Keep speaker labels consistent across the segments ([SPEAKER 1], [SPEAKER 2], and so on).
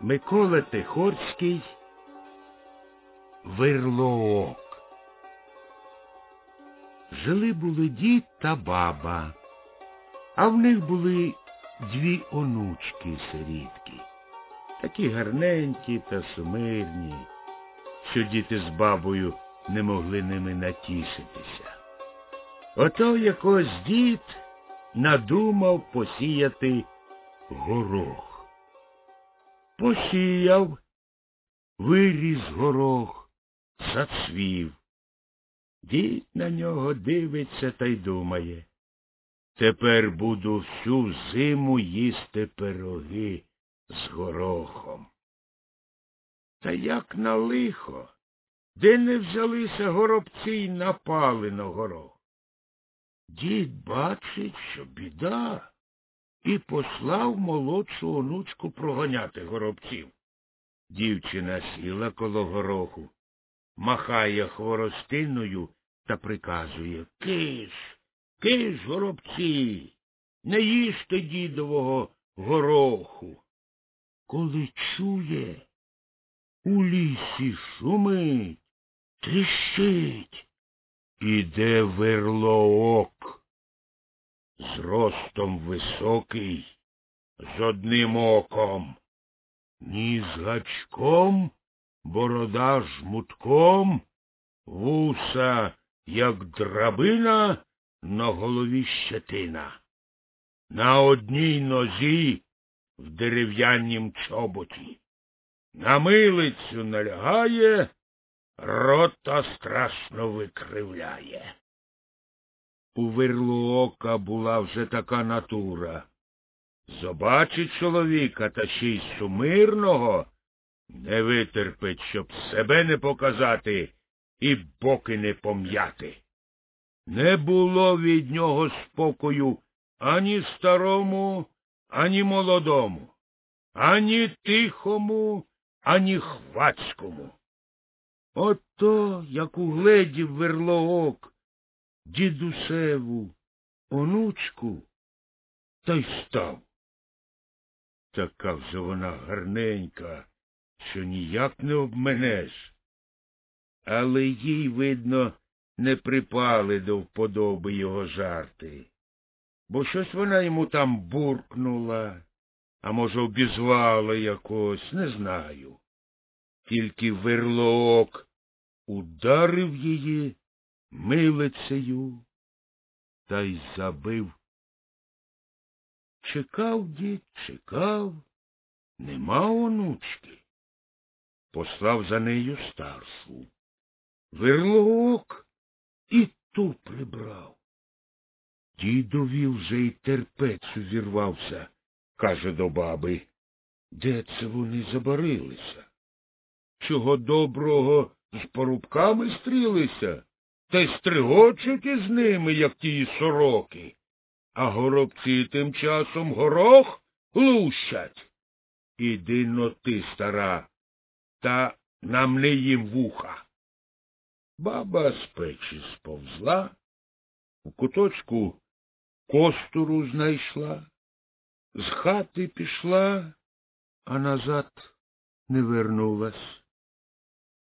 [SPEAKER 1] Микола Тихорський Вирлоок. Жили були дід та баба, а в них були дві онучки сирітки, такі гарненькі та сумирні, що діти з бабою не могли ними натішитися. Ото якось дід надумав посіяти горох. Посіяв, виріс горох, зацвів. Дід на нього дивиться та й думає. Тепер буду всю зиму їсти пироги з горохом. Та як на лихо, де не взялися горобці й напали на горох. Дід бачить, що біда, і послав молодшу онучку проганяти горобців. Дівчина сіла коло гороху, махає хворостиною та приказує Киш, киш, горобці, не їжте дідового гороху. Коли чує, у лісі шумить, тріщить, іде верлоок. З ростом високий, з одним оком, ні з гачком, борода жмутком, вуса, як драбина, на голові щетина. На одній нозі в дерев'янім чоботі. На милицю налягає, рота страшно викривляє. У верлоока була вже така натура. Побачить чоловіка та ще й сумирного, не витерпить, щоб себе не показати і боки не пом'яти. Не було від нього спокою ані старому, ані молодому, ані тихому, ані хвацькому. Ото, як угледів верлоок, дідусеву, онучку, та й став. Така вже вона гарненька, що ніяк не обменеш. Але їй, видно, не припали до вподоби його жарти, бо щось вона йому там буркнула, а може, обізвала якось, не знаю. Тільки верлоок ударив її милицею та й забив. Чекав дід, чекав, нема онучки. Послав за нею старшу. Верлоок і ту прибрав. Дідові вже й терпець увірвався, каже до баби. Де це вони забарилися? Чого доброго з порубками стрілися, та й стригочуть із ними, як ті сороки, а горобці тим часом горох лущать. Іди но ти, стара, та намни їм вуха. Баба з печі сповзла, у куточку костуру знайшла, з хати пішла, а назад не вернулась.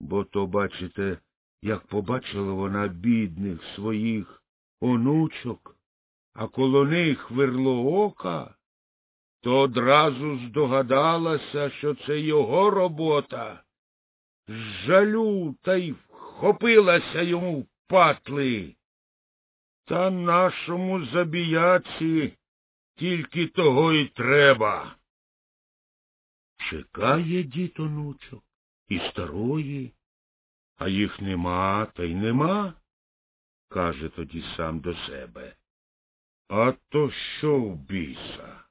[SPEAKER 1] Бо то, бачите, як побачила вона бідних своїх онучок, а коло них верло ока, то одразу здогадалася, що це його робота. З жалю та й вхопилася йому в патли. Та нашому забіяці тільки того й треба. Чекає дід онучок і старої, а їх нема та й нема, каже тоді сам до себе. А то що в біса?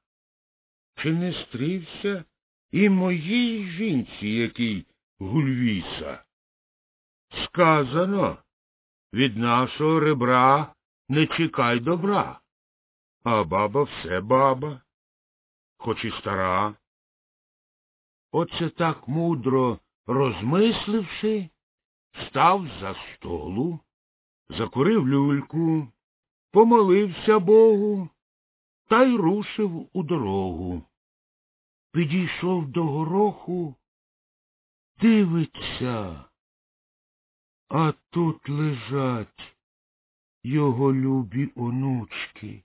[SPEAKER 1] Чи не стрівся і моїй жінці, який гульвіса? Сказано, від нашого ребра не чекай добра, а баба все баба, хоч і стара. Оце так мудро розмисливши, став за столу, закурив люльку, помолився Богу та й рушив у дорогу. підійшов до гороху, дивиться, а тут лежать його любі онучки,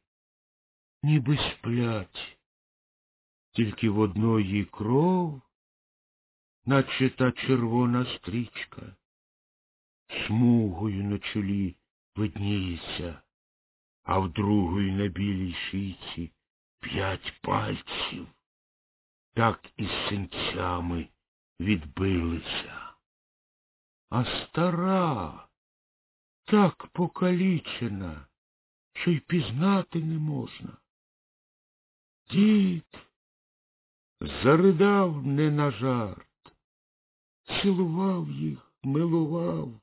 [SPEAKER 1] ніби сплять, тільки в одної кров, наче та червона стрічка, смугою на чолі видніється, а в другої на білій шийці п'ять пальців, так і синцями відбилися. А стара так покалічена, що й пізнати не можна. Дід заридав не на жарт, цілував їх, милував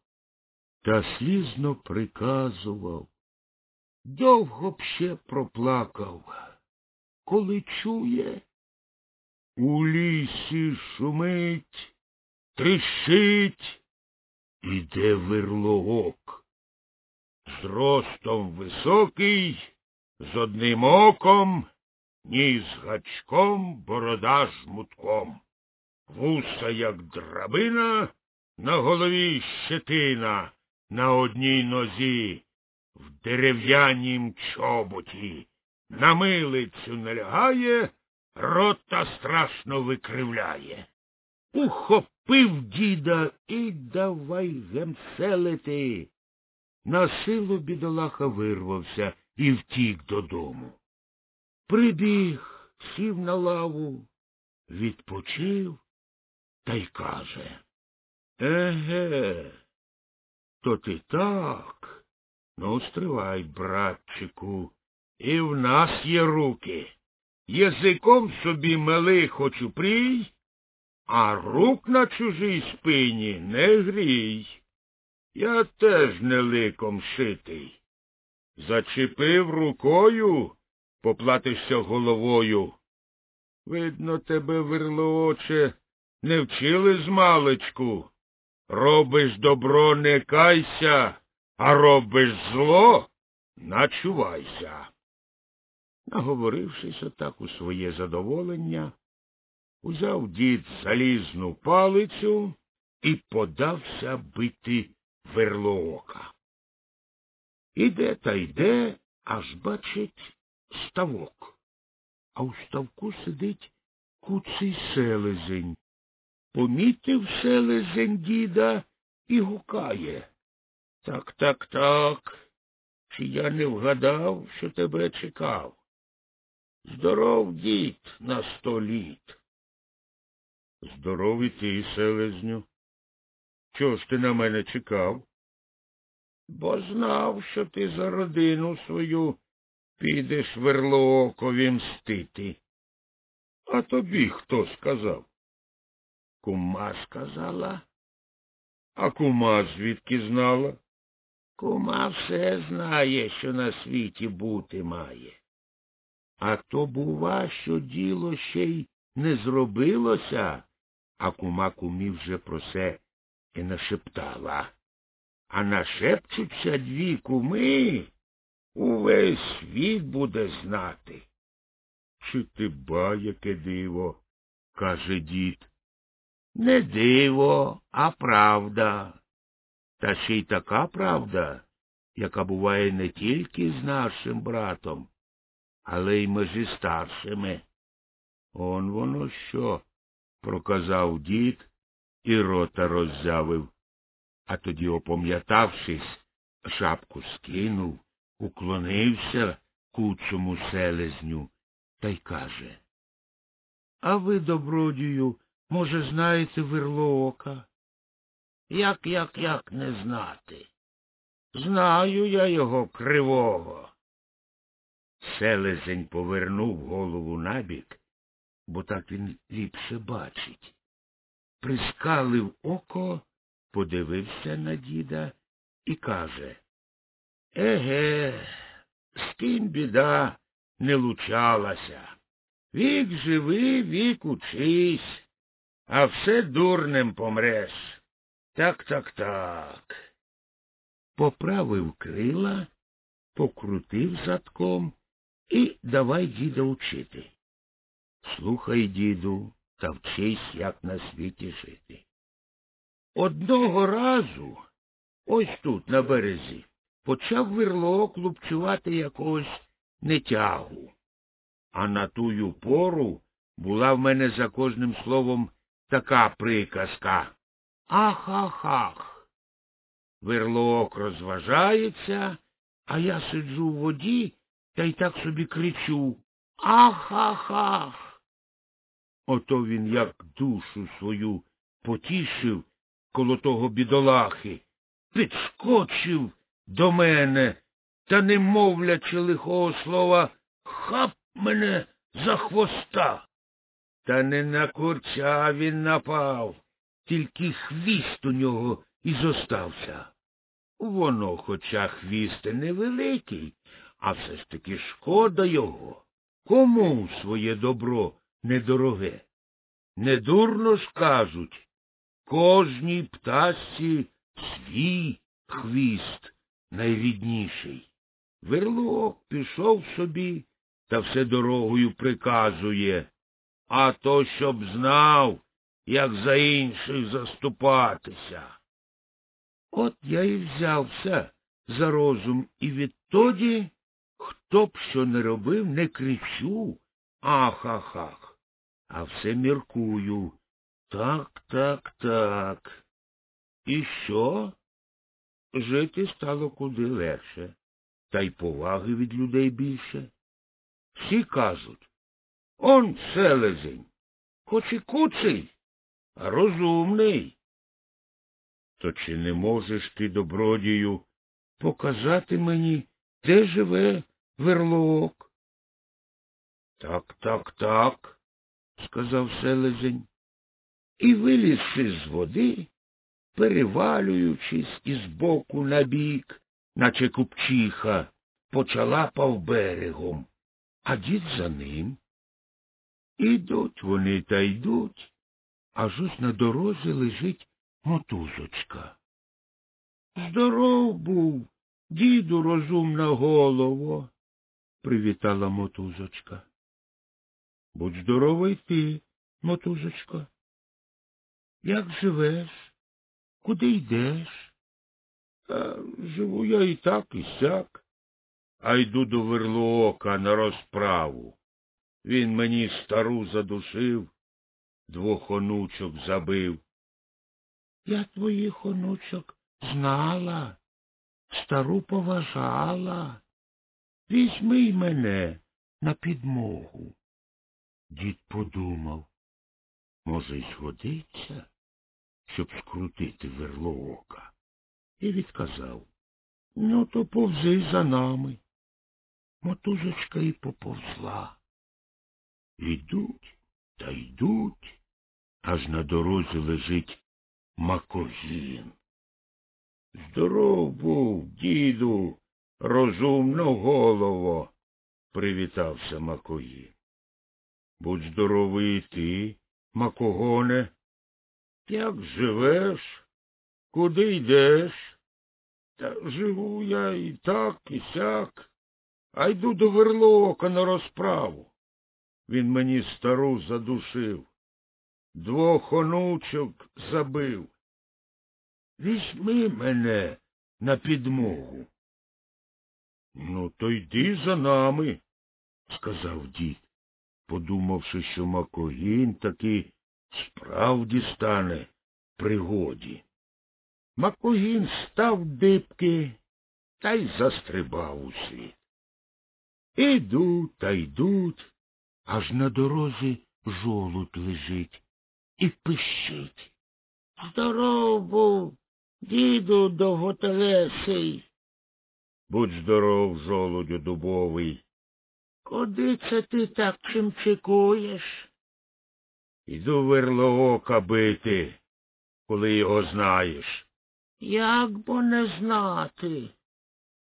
[SPEAKER 1] та слізно приказував. Довго б ще проплакав, коли чує. У лісі шумить, тріщить, іде вирлоок. Зростом високий, з одним оком, ніс гачком, борода жмутком. Вуса, як драбина, на голові щетина, на одній нозі, в дерев'янім чоботі, на милицю налягає, рота страшно викривляє. Ухопив діда і давай гемселити. На силу бідолаха вирвався і втік додому. Прибіг, сів на лаву, відпочив та й каже Еге, то ти так. Ну, стривай, братчику, і в нас є руки. Язиком собі мели хочу прій, а рук на чужій спині не грій. Я теж не ликом шитий. Зачепив рукою, поплатишся головою. Видно, тебе, верлооче, не вчили з маличку. Робиш добро, не кайся, а робиш зло, начувайся. Наговорившись отак у своє задоволення, узяв дід залізну палицю і подався бити верлоока. Іде та йде, аж бачить ставок, а у ставку сидить куций селезень. Помітив селезень діда і гукає. Так, так, так. Чи я не вгадав, що тебе чекав? Здоров, дід, на сто літ. Здоров і ти, селезню. Чого ж ти на мене чекав? Бо знав, що ти за родину свою підеш верлоокові мстити. А тобі хто сказав? Кума сказала. А кума звідки знала? Кума все знає, що на світі бути має. А то, бува, що діло ще й не зробилося, а кума кумі вже про це і нашептала. А нашепчуться дві куми, увесь світ буде знати. Чи ти ба, яке диво, каже дід. Не диво, а правда. Та ще й така правда, яка буває не тільки з нашим братом, але й межі старшими. Он воно що, проказав дід і рота роззявив, а тоді, опам'ятавшись, шапку скинув, уклонився куцому селезню та й каже А ви, добродію, може, знаєте верлоока? Як, як, як не знати? Знаю я його кривого. Селезень повернув голову набік, бо так він ліпше бачить. Прискалив око, подивився на діда і каже Еге, з ким біда не лучалася. Вік живи, вік учись, а все дурнем помреш. Так, так, так. Поправив крила, покрутив задком і давай діда учити. Слухай, діду, та вчись, як на світі жити. Одного разу, ось тут, на березі, почав вирлок лупцювати якогось нетягу. А на тую пору була в мене за кожним словом така приказка. Ах ах ах. Верлок розважається, а я сиджу в воді та й так собі кричу Ах. Ото він як душу свою потішив коло того бідолахи, підскочив до мене та, не мовлячи лихого слова, хап мене за хвоста. Та не на курця він напав, тільки хвіст у нього і зостався. Воно, хоча хвіст невеликий, а все ж таки шкода його. Кому своє добро недороге? Недурно ж кажуть, кожній птасці свій хвіст найрідніший. Верлок пішов собі та все дорогою приказує, а то щоб знав, як за інших заступатися. От я і взявся за розум, і відтоді, хто б що не робив, не кричу ах ах ах, а все міркую. Так, так, так. І що? Жити стало куди легше, та й поваги від людей більше. Всі кажуть он селезень, хоч і куций, а розумний. То чи не можеш ти, добродію, показати мені, де живе верлок? Так, так, так, сказав селезень, і, вилізши з води, перевалюючись із боку на бік, наче купчиха, почалапав берегом, а дід за ним. Ідуть вони та йдуть, аж ось на дорозі лежить мотузочка. Здоров був, діду розумна голово, привітала мотузочка. Будь здоровий ти, мотузочко. Як живеш? Куди йдеш? А, живу я і так, і сяк, а йду до верлоока на розправу. Він мені стару задушив, двох онучок забив. Я твоїх онучок знала, стару поважала. Візьми й мене на підмогу. Дід подумав, може, й згодиться, щоб скрутити верло ока, і відказав Ну, то повзи за нами. Мотузочка і поповзла. Йдуть та йдуть, аж на дорозі лежить макогін. Здоров був, діду, розумно голово, привітався Макогін. Будь здоровий ти, макогоне. Як живеш? Куди йдеш? Та живу я і так, і сяк, а йду до верлока на розправу. Він мені стару задушив, двох онучок забив. Візьми мене на підмогу. Ну, то йди за нами, сказав дід, подумавши, що Макогін таки справді стане пригоді. Макогін став дибки та й застрибав у світ. Ідуть та йдуть, аж на дорозі жолудь лежить і пищить. Здоров був, діду довготелесий. Будь здоров, жолудю дубовий. Куди це ти так чимчикуєш? Іду верлоока бити, коли його знаєш. Як бо не знати?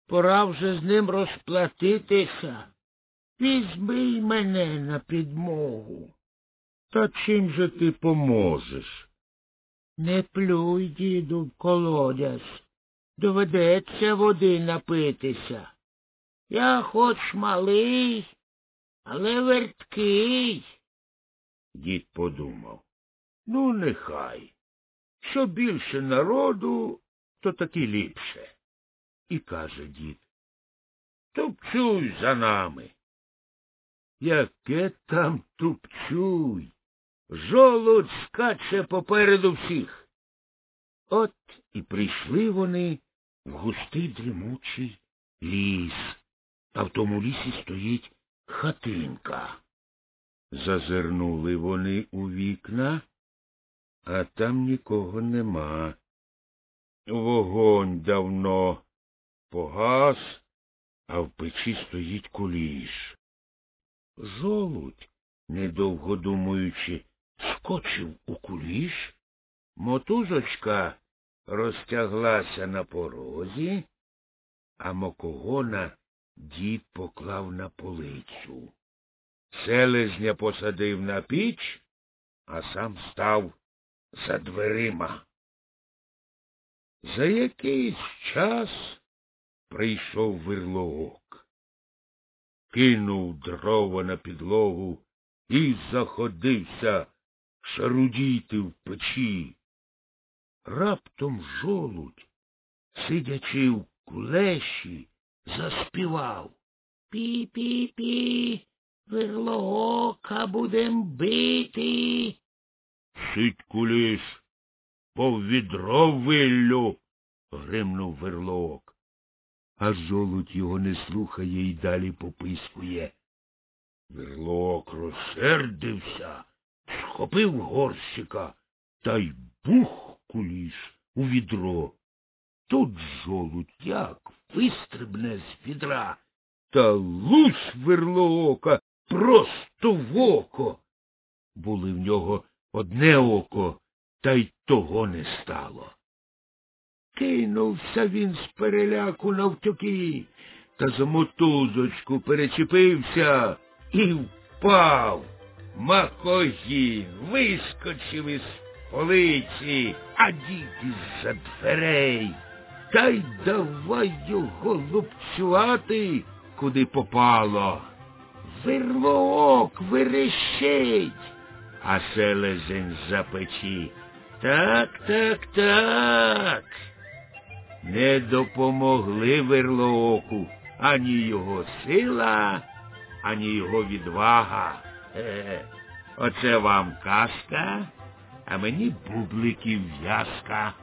[SPEAKER 1] Пора вже з ним розплатитися. Візьми й мене на підмогу. Та чим же ти поможеш? Не плюй, діду, в колодязь. Доведеться води напитися. Я хоч малий, але верткий. Дід подумав. Ну, нехай. Що більше народу, то таки ліпше. І каже дід. Тупцюй за нами. Яке там тупцюй? Жолудь скаче попереду всіх. От і прийшли вони в густий дрімучий ліс, а в тому лісі стоїть хатинка. Зазирнули вони у вікна, а там нікого нема. Вогонь давно погас, а в печі стоїть куліш. Жолудь, недовго думаючи, скочив у куліш, мотузочка розтяглася на порозі, а мокогона дід поклав на полицю. Селезня посадив на піч, а сам став за дверима. За якийсь час прийшов вирлоок, кинув дрова на підлогу і заходився шарудіти в печі. Раптом жолудь, сидячи в кулеші, заспівав Пі-пі-пі, вирлоока будем бити. Сидь куліш, по відро виллю, гримнув верлоок. А жолудь його не слухає і далі попискує. Верлоок розсердився, схопив горщика та й бух куліш у відро. Тут жолудь як вистрибне з відра та луч верлоока просто в око. Були в нього одне око, та й того не стало. Кинувся він з переляку навтюки, та за мотузочку перечепився і впав. Макогін вискочив із полиці, а дід із-за дверей. Та й давай його лупцювати, куди попало. Вирлоок верещить, а селезень за. Так, так, так. Не допомогли верлооку ані його сила, ані його відвага. Е, оце вам казка, а мені бубликів в'язка.